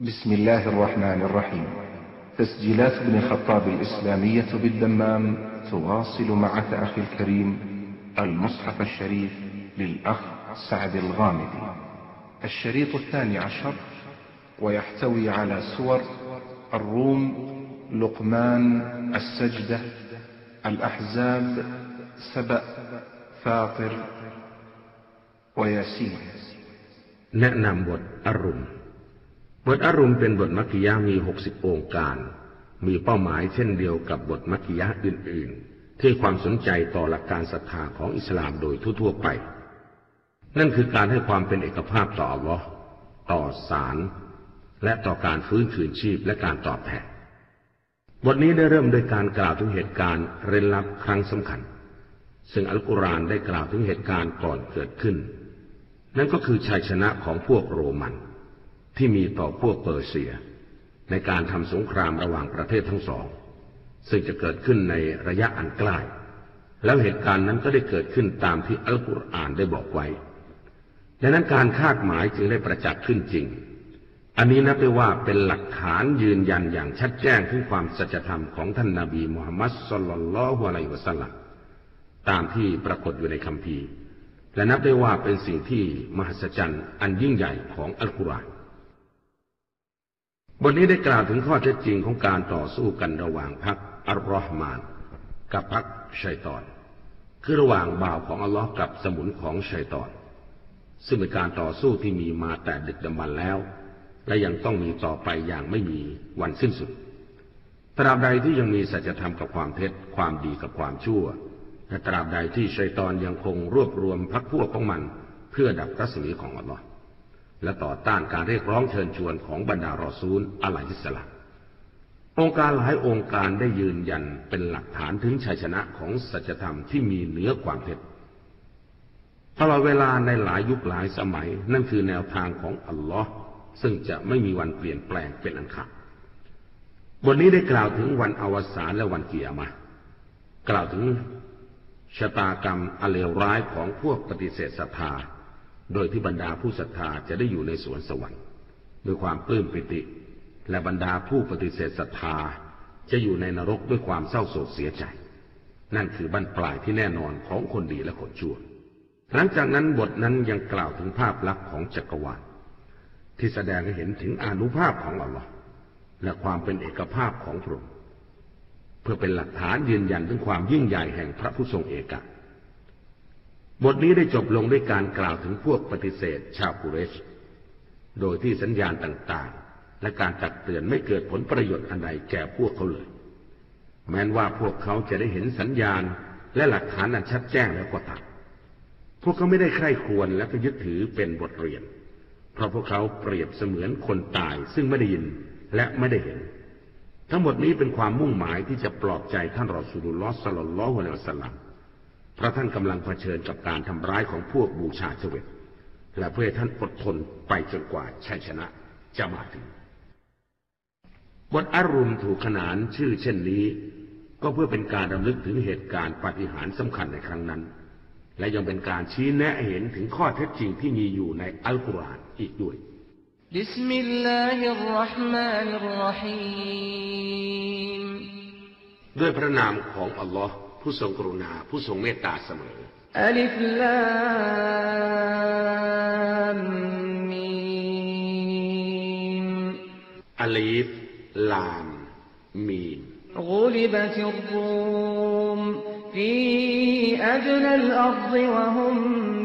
بسم الله الرحمن الرحيم تسجيلات ابن الخطاب الإسلامية بالدمام تواصل مع أخي الكريم المصحف الشريف للأخ سعد الغامدي الشريط الثاني عشر ويحتوي على سور الروم لقمان السجدة الأحزاب سبأ فاطر وياسين แนะนำบทอารุม บทอารุมเป็นบทมัคคิยะมีหกสิบองค์การ มีเป้าหมายเช่นเดียวกับบทมัคคิยะอื่น ๆ ที่ความสนใจต่อหลักการศรัทธาของอิสลามโดยทั่ว ๆ ไป นั่นคือการให้ความเป็นเอกภาพต่ออัลลอฮ์ต่อสารและต่อการฟื้นคืนชีพและการตอบแทนบทนี้ได้เริ่มด้วยการกล่าวถึงเหตุการณ์เร้นลับครั้งสำคัญ ซึ่งอัลกุรอานได้กล่าวถึงเหตุการณ์ก่อนเกิดขึ้น นั่นก็คือชัยชนะของพวกโรมัน ที่มีต่อพวกเปอร์เซีย ในการทำสงครามระหว่างประเทศทั้งสอง ซึ่งจะเกิดขึ้นในระยะอันใกล้แล้วเหตุการณ์นั้นก็ได้เกิดขึ้นตามที่อัลกุรอานได้บอกไว้ดังนั้นการคาดหมายจึงได้ประจักษ์ขึ้นจริง อันนี้นับได้ว่าเป็นหลักฐานยืนยันอย่างชัดแจ้งถึงความสัจธรรมของท่านนาบีมูฮัมมัดสุลลัลลอฮุอะลัยฮิวะสัลลัมตามที่ปรากฏอยู่ในคัมภีร์ และนับได้ว่าเป็นสิ่งที่มหัศจรรย์อันยิ่งใหญ่ของอัลกุรอาน บทนี้ได้กล่าวถึงข้อเท็จจริงของการต่อสู้กันระหว่างพรรคอัลรอฮ์มาน กับพรรคชัยตอน คือระหว่างบ่าวของอัลลอฮ์กับสมุนของชัยตอน ซึ่งเป็นการต่อสู้ที่มีมาแต่ดึกดำบรรแล้ว และยังต้องมีต่อไปอย่างไม่มีวันสิ้นสุดตราบใดที่ยังมีสัจธรรมกับความเท็จความดีกับความชั่วและตราบใดที่ชัยตอนยังคงรวบรวมพรรคพวกของมัน เพื่อดับรัศมีของอัลลอฮ์ และต่อต้านการเรียกร้องเชิญชวนของบรรดารอซูลอะลัยฮิสลามองค์การหลายองค์การได้ยืนยันเป็นหลักฐานถึงชัยชนะของสัจธรรมที่มีเหนือความเท็จตลอดเวลาในหลายยุคหลายสมัย นั่นคือแนวทางของอัลลอฮ์ซึ่งจะไม่มีวันเปลี่ยนแปลงเป็นอันขาดบทนี้ได้กล่าวถึงวันอวสานและวันเกียรมากล่าวถึงชะตากรรมอเลวร้ายของพวกปฏิเสธศรัทธา โดยที่บรรดาผู้ศรัทธาจะได้อยู่ในสวนสวรรค์ด้วยความปลื้มปิติ และบรรดาผู้ปฏิเสธศรัทธาจะอยู่ในนรกด้วยความเศร้าโศกเสียใจ นั่นคือบั้นปลายที่แน่นอนของคนดีและคนชั่ว หลังจากนั้นบทนั้นยังกล่าวถึงภาพลักษณ์ของจักรวาลที่แสดงให้เห็นถึงอนุภาพของอัลลอฮ์และความเป็นเอกภาพของพระองค์เพื่อเป็นหลักฐานยืนยันถึงความยิ่งใหญ่แห่งพระผู้ทรงเอกะ บทนี้ได้จบลงด้วยการกล่าวถึงพวกปฏิเสธชาวกุเรช โดยที่สัญญาณต่างๆ และการตักเตือนไม่เกิดผลประโยชน์อันใดแก่พวกเขาเลย แม้นว่าพวกเขาจะได้เห็นสัญญาณและหลักฐานอันชัดแจ้งแล้วก็ตามพวกเขาไม่ได้ใคร่ควรและก็ยึดถือเป็นบทเรียน เพราะพวกเขาเปรียบเสมือนคนตายซึ่งไม่ได้ยินและไม่ได้เห็น ทั้งหมดนี้เป็นความมุ่งหมายที่จะปลอบใจท่านรอสูลุลลอฮ์สัลลลลอฮุอะลัยฮิสลัม พราะท่านกำลังเผชิญกับการทำร้ายของพวกบูชาเสวตและเพื่อท่านอดทนไปจนกว่าชัยชนะจะมาถึง บทอารุณถูกขนานชื่อเช่นนี้ ก็เพื่อเป็นการรำลึกถึงเหตุการณ์ปาฏิหาริย์สำคัญในครั้งนั้น และยังเป็นการชี้แนะเห็นถึงข้อเท็จจริงที่มีอยู่ในอัลกุรอานอีกด้วยبسم الله الرحمن الرحيمด้วยพระนามของอัลลอฮ์ ผู้ทรงกรุณาผู้ทรงเมตตาเสมอ ألف لام ميم อลีฟ ลาม มีม غلبت الروم في أدنى الأرض وهم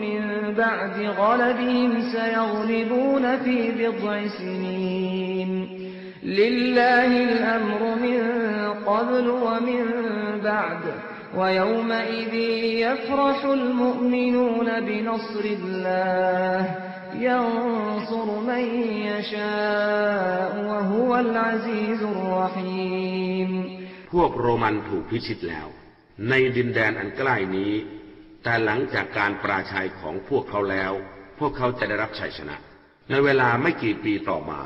من بعد غلبهم سيغلبون في بضع سنين لله الأمر من قبل ومن بعد ويومئذ يفرح المؤمنون بنصر الله ينصر من يشاء وهو العزيز الرحيم พวกโรมันถูกพิชิตแล้ว ในดินแดนอันใกล้นี้ แต่หลังจากการปราชัยของพวกเขาแล้ว พวกเขาจะได้รับชัยชนะ ในเวลาไม่กี่ปีต่อมา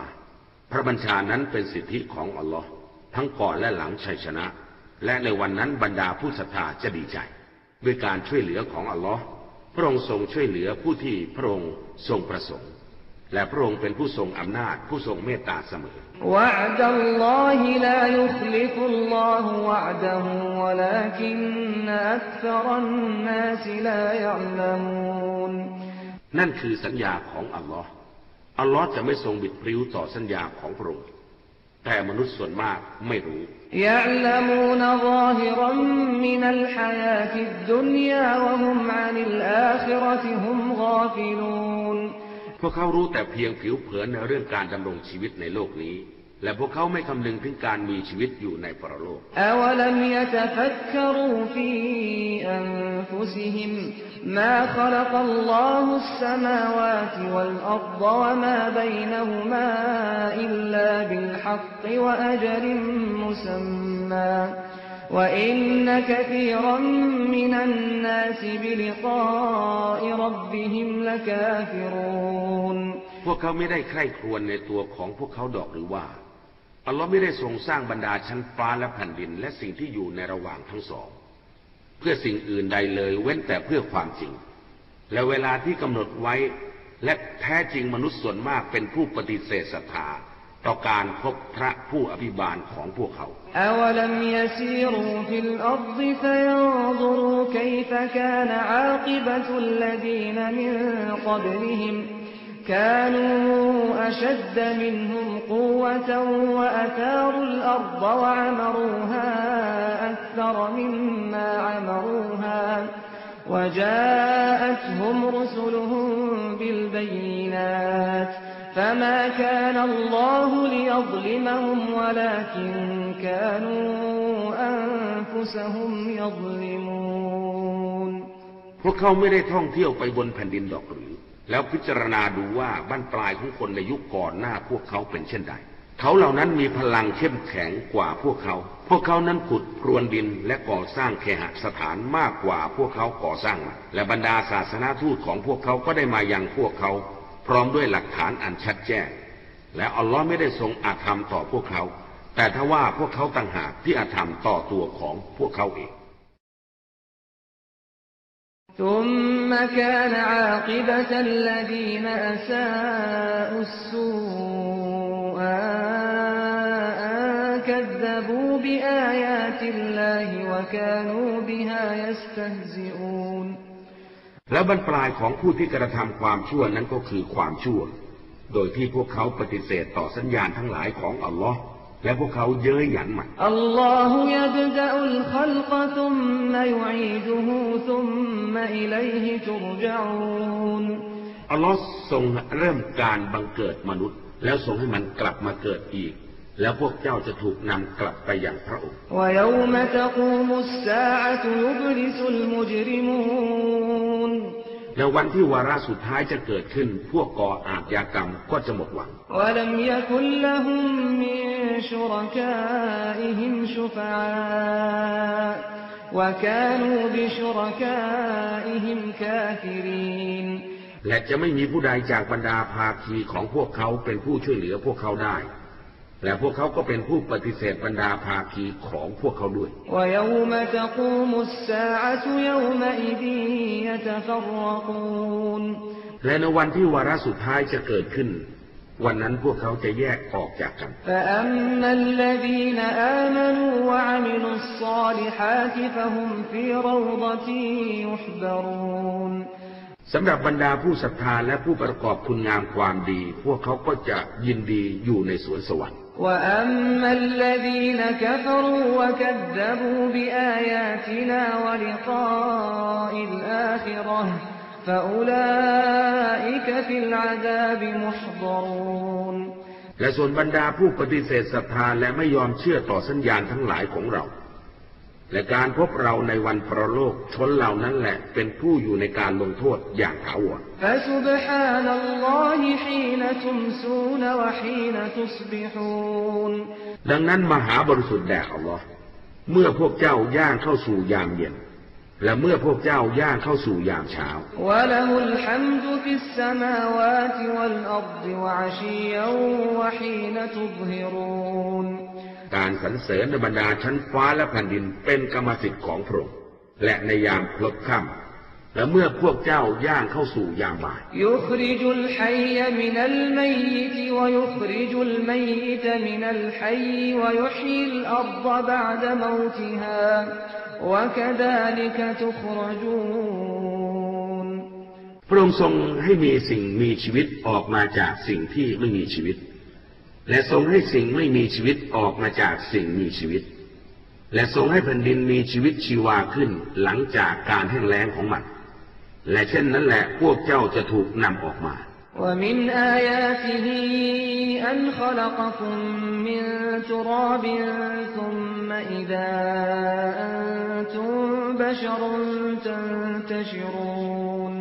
พระบัญชานั้นเป็นสิทธิของอัลลอฮ์ทั้งก่อนและหลังชัยชนะ และในวันนั้นบรรดาผู้ศรัทธาจะดีใจ ด้วยการช่วยเหลือของอัลลอฮ์พระองค์ทรงช่วยเหลือผู้ที่พระองค์ทรงประสงค์ และพระองค์เป็นผู้ทรงอำนาจผู้ทรงเมตตาเสมอ وعد الله لا يخلف الله وعده ولكن أكثر الناس لا يعلمون นั่นคือสัญญาของอัลลอฮ์อัลลอฮ์จะไม่ทรงบิดพริ้วต่อสัญญาของพระองค์ แต่มนุษย์ส่วนมากไม่รู้ يعلمون ظاهرا من الحياة الدنيا وهم عن الآخرة هم غافلون พวกเขารู้แต่เพียงผิวเผินในเรื่องการดำรงชีวิตในโลกนี้ และพวกเขาไม่คำนึงถึงการมีชีวิตอยู่ในปรโลก أولم يتفكروا في أنفسهم ما خلق الله السماوات والأرض وما بينهما إلا بالحق وأجل مسمى وإن كثيرا من الناس بلقاء ربهم لكافرون พวกเขาไม่ได้ใคร่ครวญในตัวของพวกเขาดอกหรือว่า อัลลอฮ์ไม่ได้ทรงสร้างบรรดาชั้นฟ้าและแผ่นดิน และสิ่งที่อยู่ในระหว่างทั้งสอง เพื่อสิ่งอื่นใดเลยเว้นแต่เพื่อความจริง และเวลาที่กำหนดไว้ และแท้จริงมนุษย์ส่วนมากเป็นผู้ปฏิเสธศรัทธาต่อการพบพระผู้อภิบาลของพวกเขาอวลัมยซีรูฟิลอัรดิฟยันซรูคยฟกานอากิบตุลลดีนมินกับลิฮิม كانوا أشد منهم قوة وأثاروا الأرض وعمروها أكثر مما عمروها وجاءتهم رسلهم بالبينات فما كان الله ليظلمهم ولكن كانوا أنفسهم يظلمون พวกเขาไม่ได้ท่องเที่ยวไปบนแผ่นดินดอกหรือ แล้วพิจารณาดูว่าบ้านปลายของคนในยุคก่อนหน้าพวกเขาเป็นเช่นใด เขาเหล่านั้นมีพลังเข้มแข็งกว่าพวกเขา พวกเขานั้นขุดพรวนดินและก่อสร้างเคหสถานมากกว่าพวกเขาก่อสร้างมาและบรรดาศาสนาทูตของพวกเขาก็ได้มายังพวกเขา พร้อมด้วยหลักฐานอันชัดแจ้ง และอัลลอฮ์ไม่ได้ทรงอาธรรมต่อพวกเขา แต่ถ้าว่าพวกเขาต่างหากที่อาธรรมต่อตัวของพวกเขาเอง ثم كان عاقبة الذين أساءوا السوء أن كذبوا بآيات الله وكانوا بها يستهزئون และบรรปลายของผู้ที่กระทำความชั่วนั้นก็คือความชั่ว โดยที่พวกเขาปฏิเสธต่อสัญญาณทั้งหลายของอัลลอฮ์ และพวกเขาเย้ยหยันมัน الله يبدأ الخلق ثم يعيده ثم إليه ترجعون อัลลอฮ์ทรงเริ่มการบังเกิดมนุษย์ แล้วทรงให้มันกลับมาเกิดอีก แล้วพวกเจ้าจะถูกนำกลับไปอย่างพระองค์ ويوم تقوم الساعة يبلس المجرمون แล้ววันที่วาระสุดท้ายจะเกิดขึ้น พวกก่ออาชญากรรมก็จะหมดหวัง ولم يكن لهم من شركائهم شفعاء وكانوا بشركائهم كافرين และจะไม่มีผู้ใดจากบรรดาภาคีของพวกเขาเป็นผู้ช่วยเหลือพวกเขาได้ และพวกเขาก็เป็นผู้ปฏิเสธบรรดาภาคีของพวกเขาด้วยและในวันที่วาระสุดท้ายจะเกิดขึ้น วันนั้นพวกเขาจะแยกออกจากกันสำหรับบรรดาผู้ศรัทธาและผู้ประกอบคุณงามความดี พวกเขาก็จะยินดีอยู่ในสวนสวรรค์ وأما الذين كفروا وكذبوا بآياتنا ولقاء الآخرة فأولئك في العذاب محضرون และส่วนบรรดาผู้ปฏิเสธศรัทธาและไม่ยอมเชื่อต่อสัญญาณทั้งหลายของเรา และการพบเราในวันประโลกชนเหล่านั้นแหละ เป็นผู้อยู่ในการลงโทษอย่างถาวรดังนั้นมหาบริสุทธิ์แด่อัลลอฮ์เมื่อพวกเจ้าย่างเข้าสู่ยามเย็น และเมื่อพวกเจ้าย่างเข้าสู่ยามเช้า และ การสรรเสริญบรรดาชั้นฟ้าและแผ่นดินเป็นกรรมสิทธิ์ของพระองค์และในยามพลบค่ำและเมื่อพวกเจ้าย่างเข้าสู่ยามบ่ายพระองค์ทรงให้มีสิ่งมีชีวิตออกมาจากสิ่งที่ไม่มีชีวิต และทรงให้สิ่งไม่มีชีวิตออกมาจากสิ่งมีชีวิต และทรงให้แผ่นดินมีชีวิตชีวาขึ้นหลังจากการแห้งแล้งของมัน และเช่นนั้นแหละพวกเจ้าจะถูกนำออกมา ومن آياته أن خلقكم من تراب ثم إذا أنتم بشر تنتشرون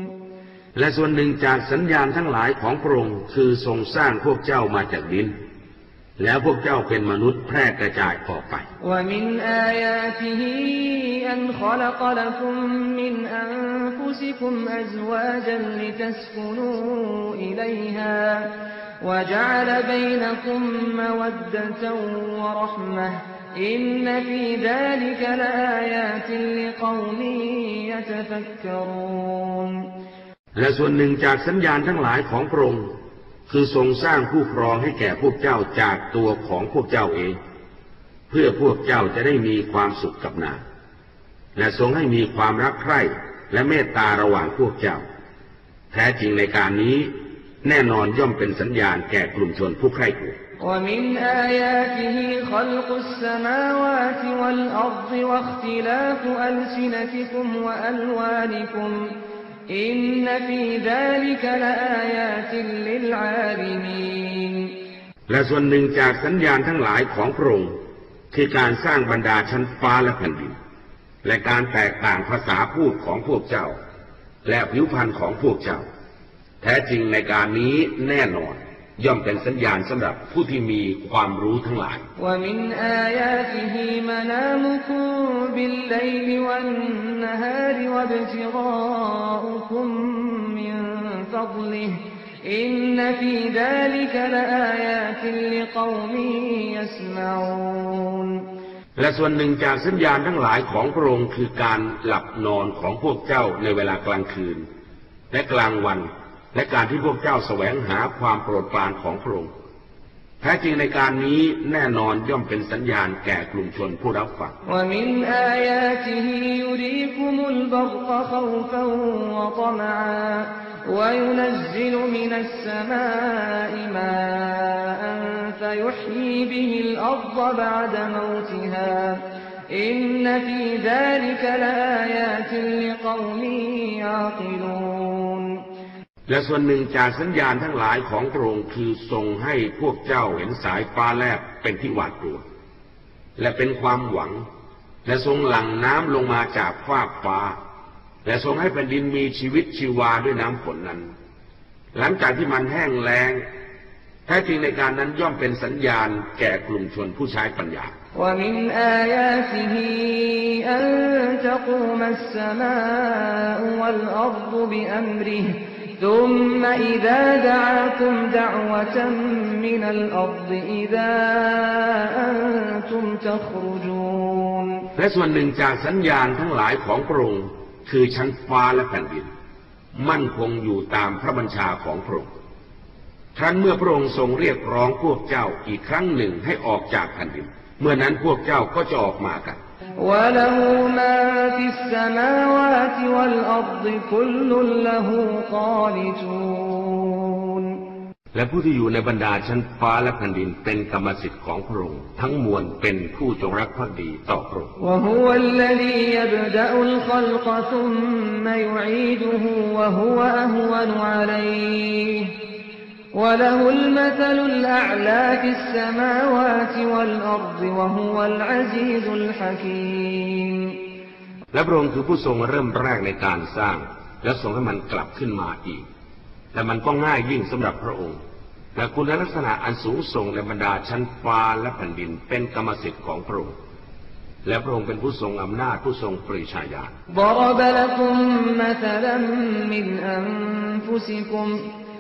และส่วนหนึ่งจากสัญญาณทั้งหลายของพระองค์คือทรงสร้างพวกเจ้ามาจากดิน แล้วพวกเจ้าเป็นมนุษย์แพร่กระจายออกไป ومن آياته أن خلق لكم من أنفسكم أزواجا لتسكنوا إليها وجعل بينكم مودة ورحمة إن في ذلك لآيات لقوم يتفكرون และส่วนหนึ่งจากสัญญาณทั้งหลายของพระองค์ คือทรงสร้างผู้ครองให้แก่พวกเจ้าจากตัวของพวกเจ้าเอง เพื่อพวกเจ้าจะได้มีความสุขกับนางและทรงให้มีความรักใคร่และเมตตาระหว่างพวกเจ้า แท้จริงในการนี้ แน่นอนย่อมเป็นสัญญาณแก่กลุ่มชนผู้ใคร่กลัว ومن آياته خلق السماوات والأرض واختلاف ألسنتكم وألوانكم อินนฟีดาลิกลาอายาติลิและส่วนหนึ่งจากสัญญาณทั้งหลายของพระองค์คือการสร้างบรรดาชั้นฟ้าและแผ่นดิน และการแตกต่างภาษาพูดของพวกเจ้า และผิวพรรณของพวกเจ้า แท้จริงในการนี้แน่นอน ย่อมเป็นสัญญาณสำหรับผู้ที่มีความรู้ทั้งหลาย และส่วนหนึ่งจากสัญญาณทั้งหลายของพระองค์คือการหลับนอนของพวกเจ้าในเวลากลางคืน และกลางวัน และการที่พวกเจ้าแสวงหาความโปรดปรานของพระองค์แท้จริงในการนี้แน่นอนย่อมเป็นสัญญาณแก่กลุ่มชนผู้รับฟังอินนฟีซาลิกลอายาตลิกอมีอากิลูน และส่วนหนึ่งจากสัญญาณทั้งหลายของพระองค์คือทรงให้พวกเจ้าเห็นสายฟ้าแลบเป็นที่หวาดกลัว และเป็นความหวัง และทรงหลั่งน้ำลงมาจากฟากฟ้า และทรงให้แผ่นดินมีชีวิตชีวาด้วยน้ำฝนนั้น หลังจากที่มันแห้งแล้งแท้จริงในการนั้นย่อมเป็นสัญญาณแก่กลุ่มชนผู้ใช้ปัญญา ومن آياته أن تقوم السماء والأرض بأمره ثم إذا دعاكم دعوة من الأرض إذا أنتم تخرجون และส่วนหนึ่งจากสัญญาณทั้งหลายของพระองค์คือชั้นฟ้าและแผ่นดิน มั่นคงอยู่ตามพระบัญชาของพระองค์ครั้นเมื่อพระองค์ทรงเรียกร้องพวกเจ้าอีกครั้งหนึ่งให้ออกจากแผ่นดิน เมื่อนั้นพวกเจ้าก็จะออกมากัน وله ما في السماوات والأرض كل له قانتون และผู้ที่อยู่ในบรรดาชั้นฟ้าและแผ่นดินเป็นกรรมสิทธิ์ของพระองค์ทั้งมวลเป็นผู้จงรักภักดีต่อพระองค์ وهو الذي يبدأ وله المثل الأعلى في السماوات والأرض وهو العزيز الحكيم และพระองค์คือผู้ทรงเริ่มแรกในการสร้าง และทรงให้มันกลับขึ้นมาอีก แต่มันก็ง่ายยิ่งสำหรับพระองค์ และคุณลักษณะอันสูงส่งในบรรดาชั้นฟ้าและแผ่นดินเป็นกรรมสิทธิ์ของพระองค์ และพระองค์เป็นผู้ทรงอำนาจผู้ทรงปริชาญาณ ضرب لكم مثلا من أنفسكم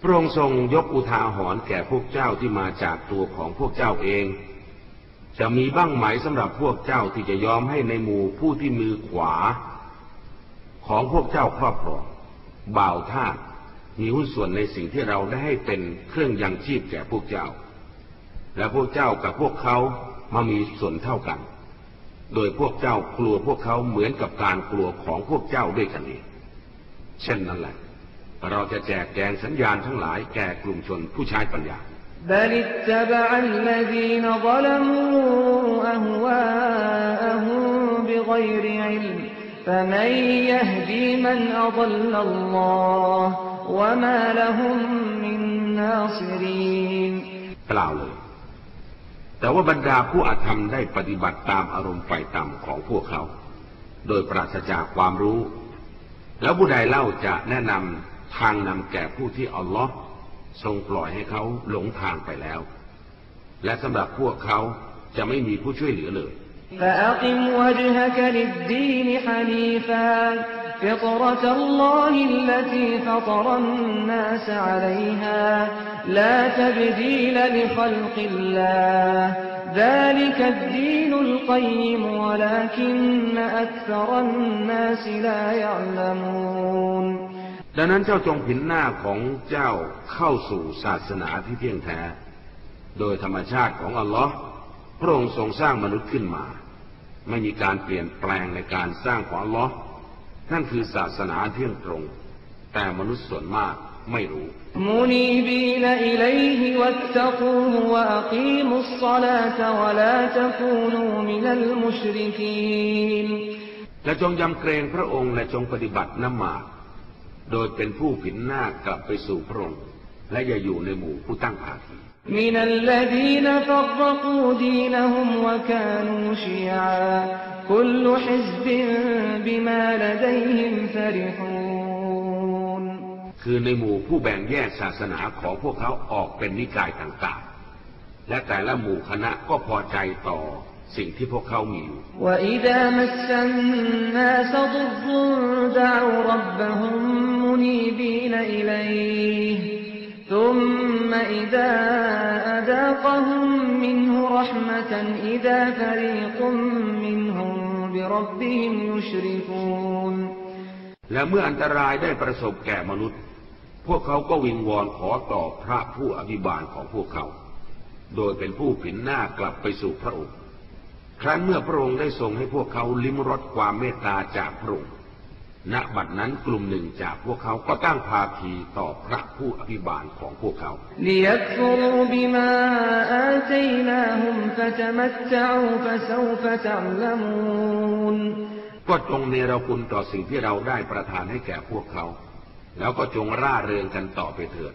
พระองค์ทรงยกอุทาหรณ์แก่พวกเจ้าที่มาจากตัวของพวกเจ้าเอง จะมีบ้างไหมสำหรับพวกเจ้าที่จะยอมให้ในหมู่ผู้ที่มือขวา ของพวกเจ้าครอบครองบ่าวท่าสมีหุ้นส่วนในสิ่งที่เราได้ให้เป็นเครื่องยังชีพแก่พวกเจ้า และพวกเจ้ากับพวกเขามามีส่วนเท่ากัน โดยพวกเจ้ากลัวพวกเขาเหมือนกับการกลัวของพวกเจ้าด้วยกันเองเช่นนั้นแหละ เราจะแจกแจงสัญญาณทั้งหลายแก่กลุ่มชนผู้ใช้ปัญญา بل اتبع الذين ظلموا أهواءهم بغير علم فمن يهدي من أضل الله وما لهم من ناصرين กล่าวเลย แต่ว่าบรรดาผู้อาธรรมได้ปฏิบัติตามอารมณ์ไฟต่ำของพวกเขา โดยปราศจากความรู้ แล้วผู้ใดเล่าจะแนะนำ ทางนำแก่ผู้ที่อัลลอฮ์ทรงปล่อยให้เขาหลงทางไปแล้ว และสำหรับพวกเขาจะไม่มีผู้ช่วยเหลือเลยดั ดังนั้นเจ้าจงผินหน้าของเจ้าเข้าสู่ศาสนาที่เที่ยงแท้ โดยธรรมชาติของอัลลอฮ์พระองค์ทรงสร้างมนุษย์ขึ้นมา ไม่มีการเปลี่ยนแปลงในการสร้างของอัลลอฮ์นั่นคือศาสนาเที่ยงตรง แต่มนุษย์ส่วนมากไม่รู้มุนีบีนอิลฮิวัตตะกูวะอกีมุสศอลาตวะลาตะกูนูมินัลมุชริกีนและจงยำเกรงพระองค์และจงปฏิบัตินมาด โดยเป็นผู้ผินหน้ากลับไปสู่พระองค์และอย่าอยู่ในหมู่ผู้ตั้งภาคีมินัลลดีนฟรกูดีนฮุมวะกานูชิยาคุลฮิซบิบิมาลดัยฮิมฟริฮูคือในหมู่ผู้แบ่งแยกศาสนาของพวกเขาออกเป็นนิกายต่างๆ และแต่ละหมู่คณะก็พอใจต่อ สิ่งที่พวกเขามีและเมื่ออันตรายได้ประสบแก่มนุษย์ พวกเขาก็วิงวอนขอต่อพระผู้อภิบาลของพวกเขา โดยเป็นผู้ผินหน้ากลับไปสู่พระองค์ ครั้นเมื่อพระองค์ได้ทรงให้พวกเขาลิ้มรสความเมตตาจากพระองค์ ณ บัดนั้นกลุ่มหนึ่งจากพวกเขาก็ตั้งภาคีต่อพระผู้อภิบาลของพวกเขาก็จงเนรคุณต่อสิ่งที่เราได้ประทานให้แก่พวกเขา แล้วก็จงร่าเริงกันต่อไปเถิด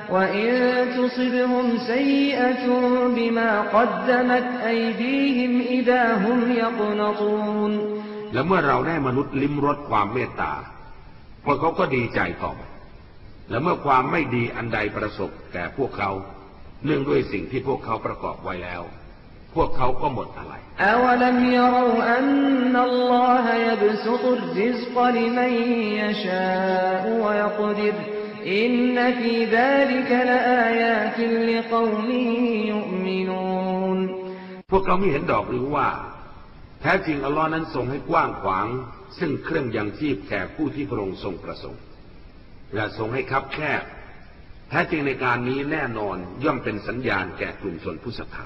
وإن تصبهم سيئة بما قدمت أيديهم إذا هم يقنطون และเมื่อเราได้มนุษย์ลิ้มรสความเมตตา พวกเขาก็ดีใจต่อไปและเมื่อความไม่ดีอันใดประสบแก่พวกเขา เนื่องด้วยสิ่งที่พวกเขาประกอบไว้แล้ว พวกเขาก็หมดอะไร อินนฟีดาลิกลาอายาติลิกอมียุมินูนพวกเขาไม่เห็นดอกหรือว่า แท้จริงอัลลอฮ์นั้นทรงให้กว้างขวาง ซึ่งเครื่องยังชีพแก่ผู้ที่พระองค์ทรงประสงค์และทรงให้คับแคบ แท้จริงในการนี้แน่นอนย่อมเป็นสัญญาณแก่กลุ่มชนผู้ศรัทธา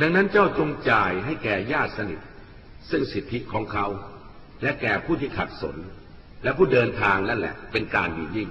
ดังนั้นเจ้าจงจ่ายให้แก่ญาติสนิท ซึ่งสิทธิของเขา และแก่ผู้ที่ขัดสน และผู้เดินทางนั่นแหละ เป็นการดียิ่ง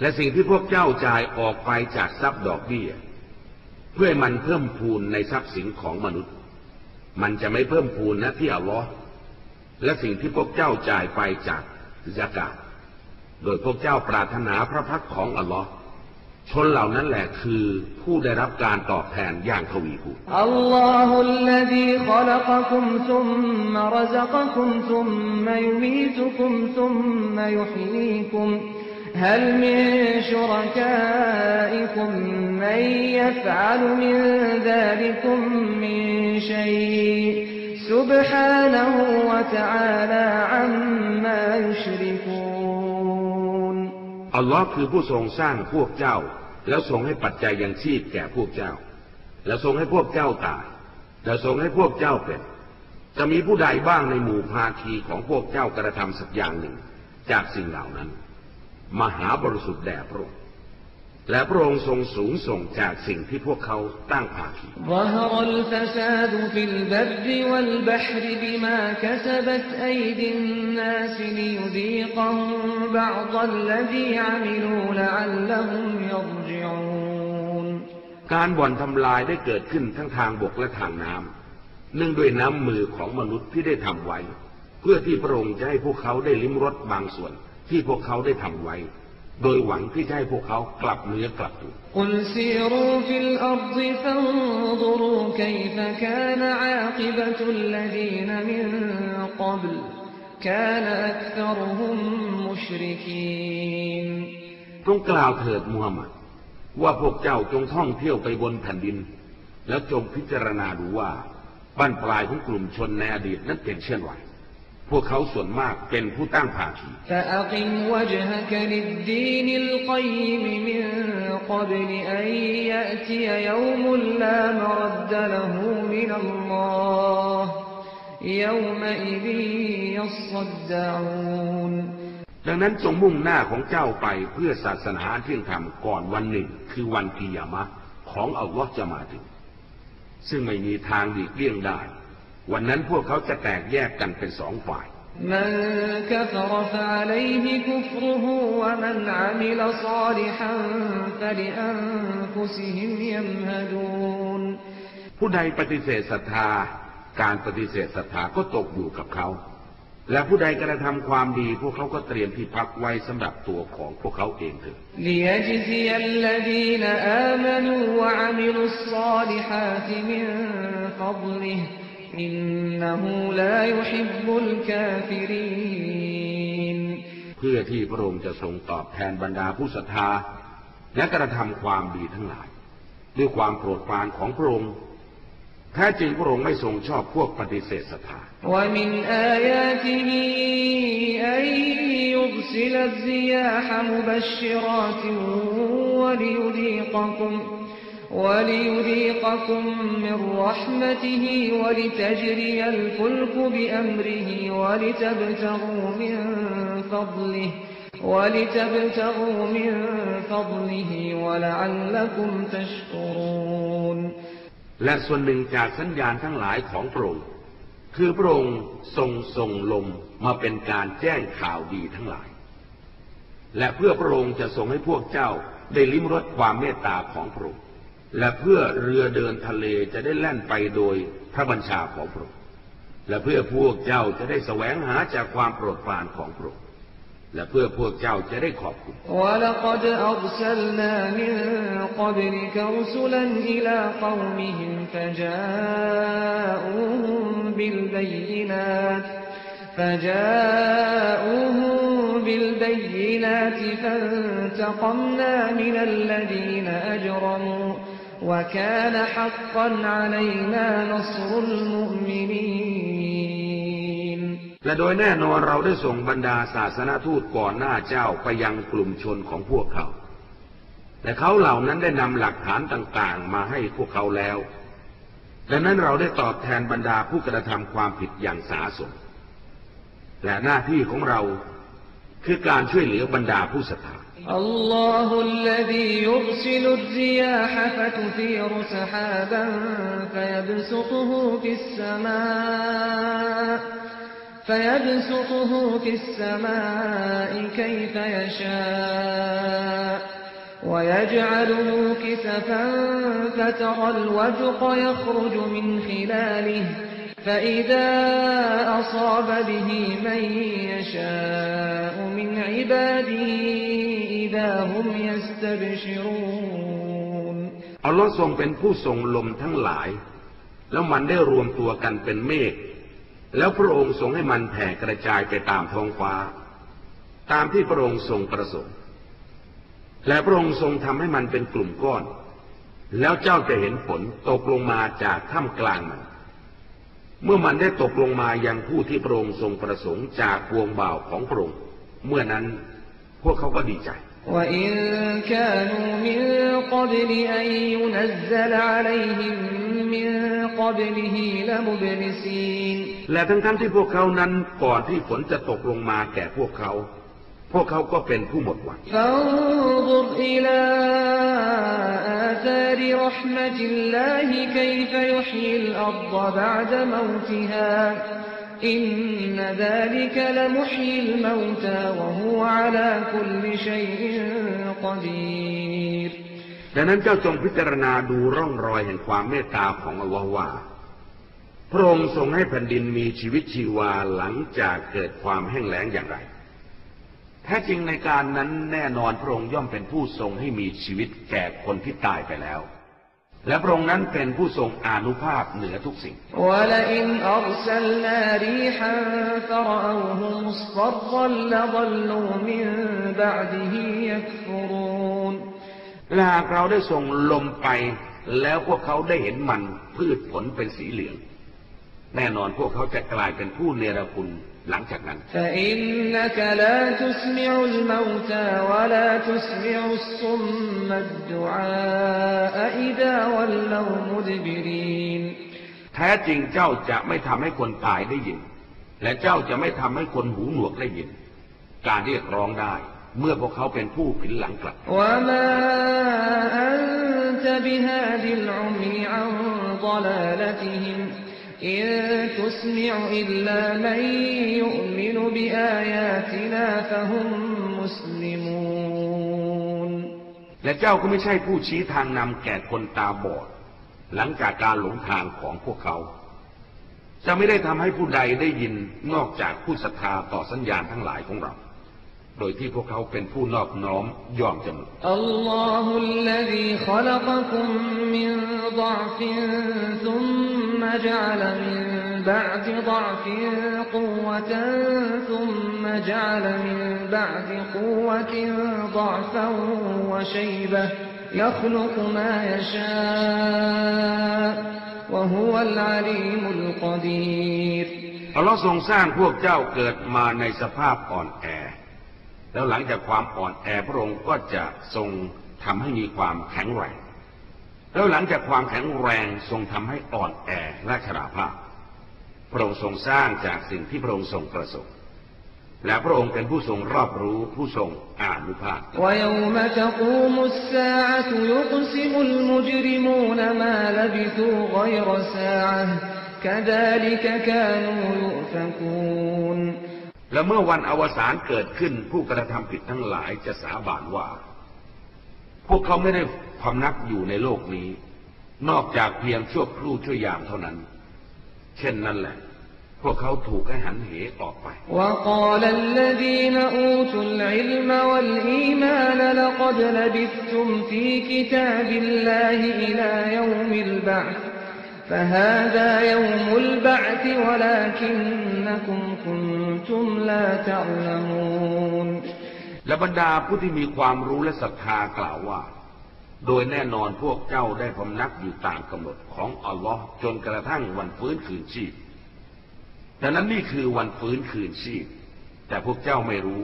และสิ่งที่พวกเจ้าจ่ายออกไปจากทรัพย์ดอกเบี้ย เพื่อมันเพิ่มพูนในทรัพย์สินของมนุษย์ มันจะไม่เพิ่มพูนนะที่อัลลอฮ์และสิ่งที่พวกเจ้าจ่ายไปจากยากาศโดยพวกเจ้าปรารถนาพระพักของอัลลอฮ์ชนเหล่านั้นแหละคือผู้ได้รับการตอบแทนอย่างทวีคูณอัลลอฮุลลดีขลักคุมซุมมารซักคุมซุมมายุมีตุคุมซุมมายุฮีคุม هل من شركائكم من يفعل من ذلكم من شيء سبحانه وتعالى عما يشركون อัลลอฮ์คือผู้ทรงสร้างพวกเจ้า แล้วทรงให้ปัจจัยยังชีพแก่พวกเจ้า แล้วทรงให้พวกเจ้าตายแล้วทรงให้พวกเจ้าเป็น จะมีผู้ใดบ้างในหมู่ภาคีของพวกเจ้ากระทำสักอย่างหนึ่ง จากสิ่งเหล่านั้น มหาบริสุทธิ์แด่พระองค์และพระองค์ทรงสูงส่งจากสิ่งที่พวกเขาตั้งภาคีการบ่อนทำลายได้เกิดขึ้นทั้งทางบกและทางน้ำเนื่องด้วยน้ำมือของมนุษย์ที่ได้ทำไว้ เพื่อที่พระองค์จะให้พวกเขาได้ลิ้มรสบางส่วน ที่พวกเขาได้ทำไว้ โดยหวังที่จะให้พวกเขากลับเนื้อกลับตัวจงกล่าวเถิดมูฮัมหมัดว่าพวกเจ้าจงท่องเที่ยวไปบนแผ่นดิน แล้วจงพิจารณาดูว่าบ้านปลายของกลุ่มชนในอดีตนั้นเป็นเช่นไร พวกเขาส่วนมากเป็นผู้ตั้งภาคีดังนั้นจงมุ่งหน้าของเจ้าไปเพื่อศาสนาที่ยงธรรมก่อนวันหนึ่ง คือวันกิยามะของอัลลอฮ์จะมาถึง ซึ่งไม่มีทางหลีกเลี่ยงได้ วันนั้นพวกเขาจะแตกแยกกันเป็นสองฝ่ายผู้ใดปฏิเสธศรัทธา การปฏิเสธศรัทธาก็ตกอยู่กับเขา และผู้ใดกระทำความดี พวกเขาก็เตรียมที่พักไว้สำหรับตัวของพวกเขาเองเถิดลิ อินนะฮูลายุฮิบบุเพื่อที่พระองค์จะทรงตอบแทนบรรดาผู้ศรัทธา และกระทำความดีทั้งหลาย ด้วยความโปรดปรานของพระองค์แท้จริงพระองค์ไม่ทรงชอบพวกปฏิเสธศรัทธาและ وليذيقكم وليذيقكم من رحمته ولتجري الفلك بأمره ولتبتغوا من فضله ولتبتغوا من فضله ولعلكم تشكرون และส่วนหนึ่งจากสัญญาณทั้งหลายของพระองค์คือพระองค์ทรงส่งลมมาเป็นการแจ้งข่าวดีทั้งหลาย และเพื่อพระองค์จะทรงให้พวกเจ้าได้ลิ้มรสความเมตตาของพระองค์ และเพื่อเรือเดินทะเลจะได้แล่นไปโดยพระบัญชาของพระองค์และเพื่อพวกเจ้าจะได้แสวงหาจากความโปรดปรานของพระองค์และเพื่อพวกเจ้าจะได้ขอบคุณ ولقد أرسلنا من قبلك رسلا إلى قومهم فجاءوهم بالبينات فجاءوهم بالبينات فانتقمنا من الذين أجرموا وكان حقا علينا نصر المؤمنين และโดยแน่นอนเราได้ส่งบรรดาศาสนาทูตก่อนหน้าเจ้าไปยังกลุ่มชนของพวกเขา แต่เขาเหล่านั้นได้นำหลักฐานต่างๆ มาให้พวกเขาแล้ว ดังนั้นเราได้ตอบแทนบรรดาผู้กระทำความผิดอย่างสาสม และหน้าที่ของเราคือการช่วยเหลือบรรดาผู้ศรัทธา الله الذي يرسل الرياح فتثير سحابا فيبسطه في السماء فيبسطه في السماء كيف يشاء ويجعله كسفا فترى الودق يخرج من خلاله فإذا أصاب به من يشاء من عباده إذا هم يستبشرون อัลลอฮ์ทรงเป็นผู้ทรงลมทั้งหลาย แล้วมันได้รวมตัวกันเป็นเมฆ แล้วพระองค์ทรงให้มันแผ่กระจายไปตามท้องฟ้า ตามที่พระองค์ทรงประสงค์ และพระองค์ทรงทำให้มันเป็นกลุ่มก้อน แล้วเจ้าจะเห็นฝนตกลงมาจากท่ามกลางมัน เมื่อมันได้ตกลงมายังผู้ที่พระองค์ทรงประสงค์จากพวงบ่าวของพระองค์ เมื่อนั้นพวกเขาก็ดีใจ وإن كانوا من قبل أن ينزل عليهم من قبله لمبلسين และทั้งๆทที่พวกเขานั้นก่อนที่ฝนจะตกลงมาแก่พวกเขา พวกเขาก็เป็นผู้หมดหวัง อินนาดาลิกะละมุฮีลมาตาวะฮูอะลาคุลชัยกอดีรดังนั้นเจ้าจงพิจารณาดูร่องรอยแห่งความเมตตาของอัลลอฮ์ว่าพระองค์ทรงให้แผ่นดินมีชีวิตชีวาหลังจากเกิดความแห้งแล้งอย่างไร แท้จริงในการนั้นแน่นอนพระองค์ย่อมเป็นผู้ทรงให้มีชีวิตแก่คนที่ตายไปแล้ว และพระองค์นั้นเป็นผู้ทรงอนุภาพเหนือทุกสิ่ง และหากเราได้ส่งลมไป แล้วพวกเขาได้เห็นมันพืชผลเป็นสีเหลือง แน่นอนพวกเขาจะกลายเป็นผู้เนรคุณ หลังจากนั้นแท้จริงเจ้าจะไม่ทำให้คนตายได้ยิน และเจ้าจะไม่ทำให้คนหูหนวกได้ยิน การเรียกร้องได้ เมื่อพวกเขาเป็นผู้ผินหลังกลับและ และเจ้าก็ไม่ใช่ผู้ชี้ทางนำแก่คนตาบอด หลังจากการหลงทางของพวกเขา จะไม่ได้ทำให้ผู้ใดได้ยินนอกจากผู้ศรัทธาต่อสัญญาณทั้งหลายของเรา โดยที่พวกเขาเป็นผู้นอบน้อมยอมจำนน الله الذي خلقكم من ضعف ثم جعل من بعد ضعف قوة ثم جعل من بعد قوة ضعفا وشيبة يخلق ما يشاء وهو العليم القدير อัลลอฮ์ทรงสร้างพวกเจ้าเกิดมาในสภาพอ่อนแอ แล้วหลังจากความอ่อนแอพระองค์ก็จะทรงทำให้มีความแข็งแรง แล้วหลังจากความแข็งแรงทรงทำให้อ่อนแอและชราภาพ พระองค์ทรงสร้างจากสิ่งที่พระองค์ทรงประสงค์และพระองค์เป็นผู้ทรงรอบรู้ผู้ทรงอ่านุภาพและ และเมื่อวันอวสานเกิดขึ้นผู้กระทำผิดทั้งหลายจะสาบานว่า พวกเขาไม่ได้ความนักอยู่ในโลกนี้ นอกจากเพียงชั่วครู่ชั่วยามเท่านั้น เช่นนั้นแหละ พวกเขาถูกให้หันเหออกไปและ فهذا يوم البعث ولكنكم كنتم لا تعلمون และบรรดาผู้ที่มีความรู้และศรัทธากล่าวว่า โดยแน่นอนพวกเจ้าได้พำนักอยู่ตามกำหนดของอัลลอฮ์จนกระทั่งวันฟื้นคืนชีพดังนั้นนี่คือวันฟื้นคืนชีพ แต่พวกเจ้าไม่รู้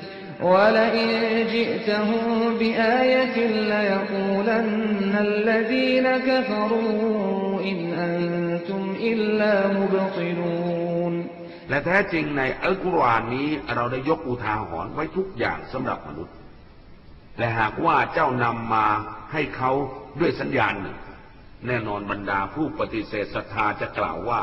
ولقد ضربنا للناس في هذا القرآن من كل مثل ولئن جئتهم بآية ليقولن الذين كفروا إن أنتم إلا مبطلون และแท้จริงในอัลกุรอานนี้เราได้ยกอุทาหรณ์ไว้ทุกอย่างสำหรับมนุษย์ และหากว่าเจ้านำมาให้เขาด้วยสัญญาณหนึ่ง แน่นอนบรรดาผู้ปฏิเสธศรัทธาจะกล่าวว่า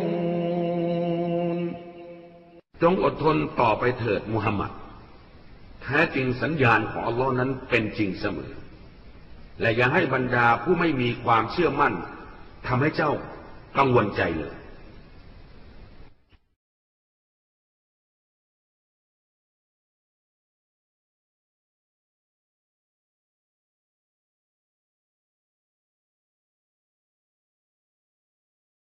จงอดทนต่อไปเถิดมุฮัมมัดแท้จริงสัญญาณของอัลลอฮ์นั้นเป็นจริงเสมอ และอย่าให้บรรดาผู้ไม่มีความเชื่อมั่นทำให้เจ้ากังวลใจเลย